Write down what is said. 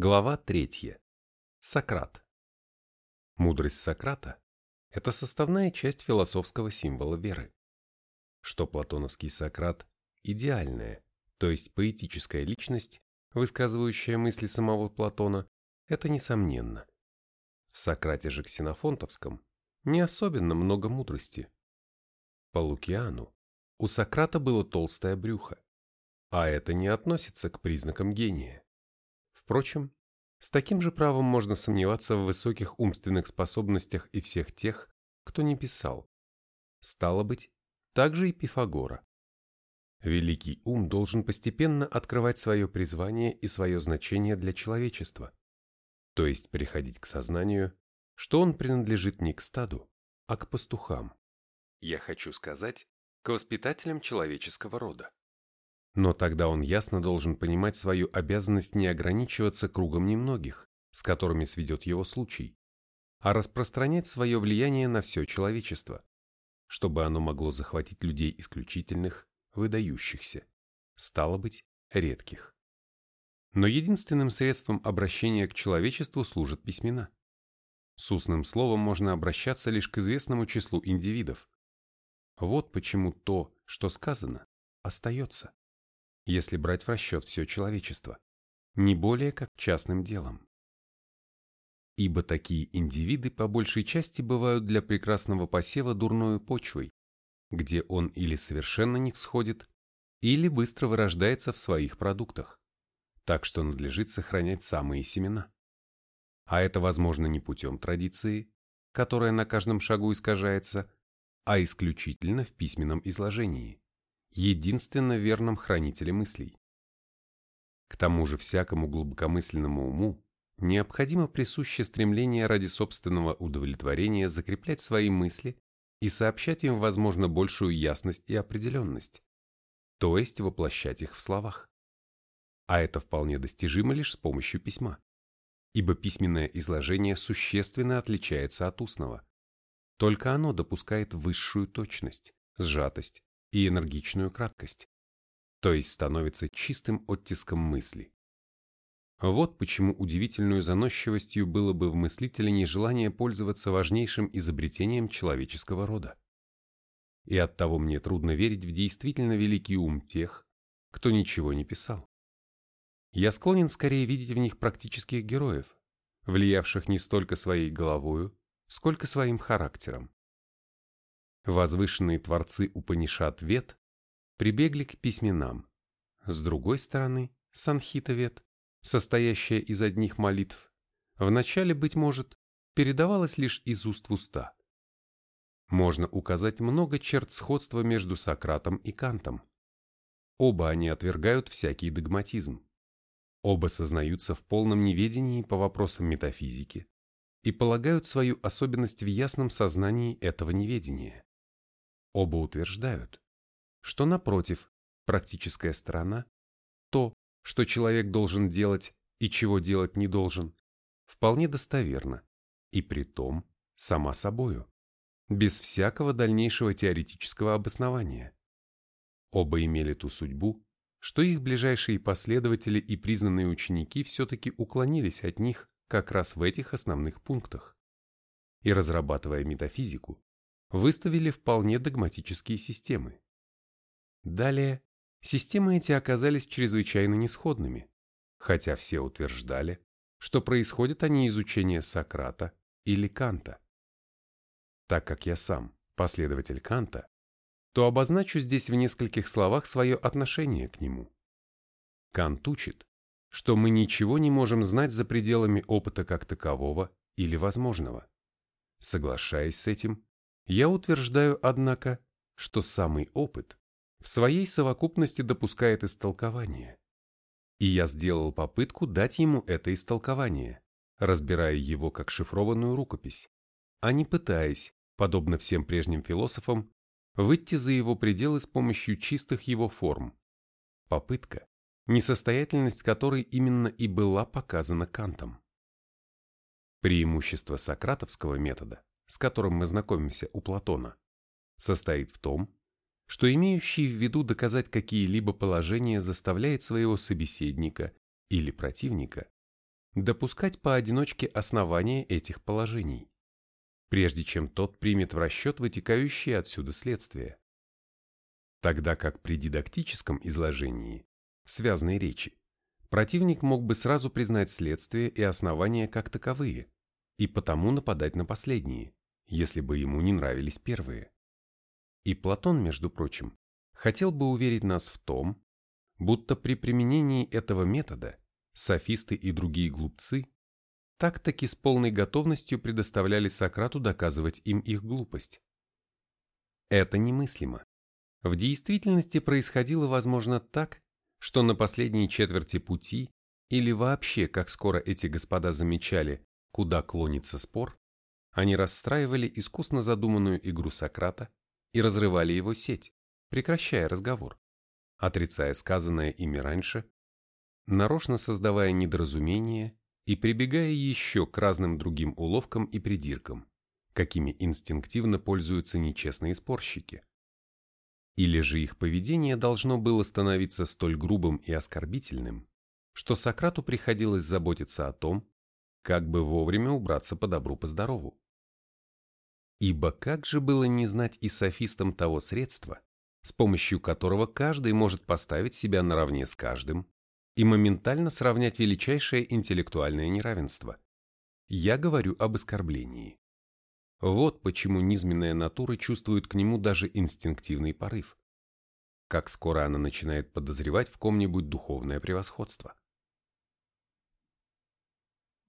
Глава третья. Сократ. Мудрость Сократа – это составная часть философского символа веры. Что платоновский Сократ – идеальная, то есть поэтическая личность, высказывающая мысли самого Платона, это несомненно. В Сократе же ксенофонтовском не особенно много мудрости. По Лукиану у Сократа было толстое брюхо, а это не относится к признакам гения. Впрочем, с таким же правом можно сомневаться в высоких умственных способностях и всех тех, кто не писал. Стало быть, также и Пифагора. Великий ум должен постепенно открывать свое призвание и свое значение для человечества, то есть приходить к сознанию, что он принадлежит не к стаду, а к пастухам. Я хочу сказать, к воспитателям человеческого рода. Но тогда он ясно должен понимать свою обязанность не ограничиваться кругом немногих, с которыми сведет его случай, а распространять свое влияние на все человечество, чтобы оно могло захватить людей исключительных, выдающихся, стало быть, редких. Но единственным средством обращения к человечеству служат письмена. С устным словом можно обращаться лишь к известному числу индивидов. Вот почему то, что сказано, остается если брать в расчет все человечество, не более как частным делом. Ибо такие индивиды по большей части бывают для прекрасного посева дурной почвой, где он или совершенно не всходит, или быстро вырождается в своих продуктах, так что надлежит сохранять самые семена. А это возможно не путем традиции, которая на каждом шагу искажается, а исключительно в письменном изложении единственно верном хранителе мыслей. К тому же всякому глубокомысленному уму необходимо присуще стремление ради собственного удовлетворения закреплять свои мысли и сообщать им, возможно, большую ясность и определенность, то есть воплощать их в словах. А это вполне достижимо лишь с помощью письма, ибо письменное изложение существенно отличается от устного. Только оно допускает высшую точность, сжатость, и энергичную краткость, то есть становится чистым оттиском мысли. Вот почему удивительную заносчивостью было бы в мыслителе нежелание пользоваться важнейшим изобретением человеческого рода. И оттого мне трудно верить в действительно великий ум тех, кто ничего не писал. Я склонен скорее видеть в них практических героев, влиявших не столько своей головою, сколько своим характером. Возвышенные творцы Упанишат Вет прибегли к письменам. С другой стороны, Санхита Вет, состоящая из одних молитв, вначале, быть может, передавалась лишь из уст в уста. Можно указать много черт сходства между Сократом и Кантом. Оба они отвергают всякий догматизм. Оба сознаются в полном неведении по вопросам метафизики и полагают свою особенность в ясном сознании этого неведения. Оба утверждают, что напротив, практическая сторона, то, что человек должен делать и чего делать не должен, вполне достоверно, и при том сама собою, без всякого дальнейшего теоретического обоснования. Оба имели ту судьбу, что их ближайшие последователи и признанные ученики все-таки уклонились от них как раз в этих основных пунктах. И разрабатывая метафизику, выставили вполне догматические системы. Далее, системы эти оказались чрезвычайно несходными, хотя все утверждали, что происходят они из учения Сократа или Канта. Так как я сам последователь Канта, то обозначу здесь в нескольких словах свое отношение к нему. Кант учит, что мы ничего не можем знать за пределами опыта как такового или возможного. Соглашаясь с этим, я утверждаю, однако, что самый опыт в своей совокупности допускает истолкование. И я сделал попытку дать ему это истолкование, разбирая его как шифрованную рукопись, а не пытаясь, подобно всем прежним философам, выйти за его пределы с помощью чистых его форм. Попытка, несостоятельность которой именно и была показана Кантом. Преимущество сократовского метода с которым мы знакомимся у Платона, состоит в том, что имеющий в виду доказать какие-либо положения заставляет своего собеседника или противника допускать поодиночке основания этих положений, прежде чем тот примет в расчет вытекающие отсюда следствия. Тогда как при дидактическом изложении, связанной речи, противник мог бы сразу признать следствие и основания как таковые, и потому нападать на последние, если бы ему не нравились первые. И Платон, между прочим, хотел бы уверить нас в том, будто при применении этого метода софисты и другие глупцы так-таки с полной готовностью предоставляли Сократу доказывать им их глупость. Это немыслимо. В действительности происходило, возможно, так, что на последней четверти пути, или вообще, как скоро эти господа замечали, куда клонится спор, они расстраивали искусно задуманную игру Сократа и разрывали его сеть, прекращая разговор, отрицая сказанное ими раньше, нарочно создавая недоразумения и прибегая еще к разным другим уловкам и придиркам, какими инстинктивно пользуются нечестные спорщики. Или же их поведение должно было становиться столь грубым и оскорбительным, что Сократу приходилось заботиться о том, как бы вовремя убраться по добру по здорову. Ибо как же было не знать и софистам того средства, с помощью которого каждый может поставить себя наравне с каждым и моментально сравнять величайшее интеллектуальное неравенство. Я говорю об оскорблении. Вот почему низменная натура чувствует к нему даже инстинктивный порыв. Как скоро она начинает подозревать в ком-нибудь духовное превосходство.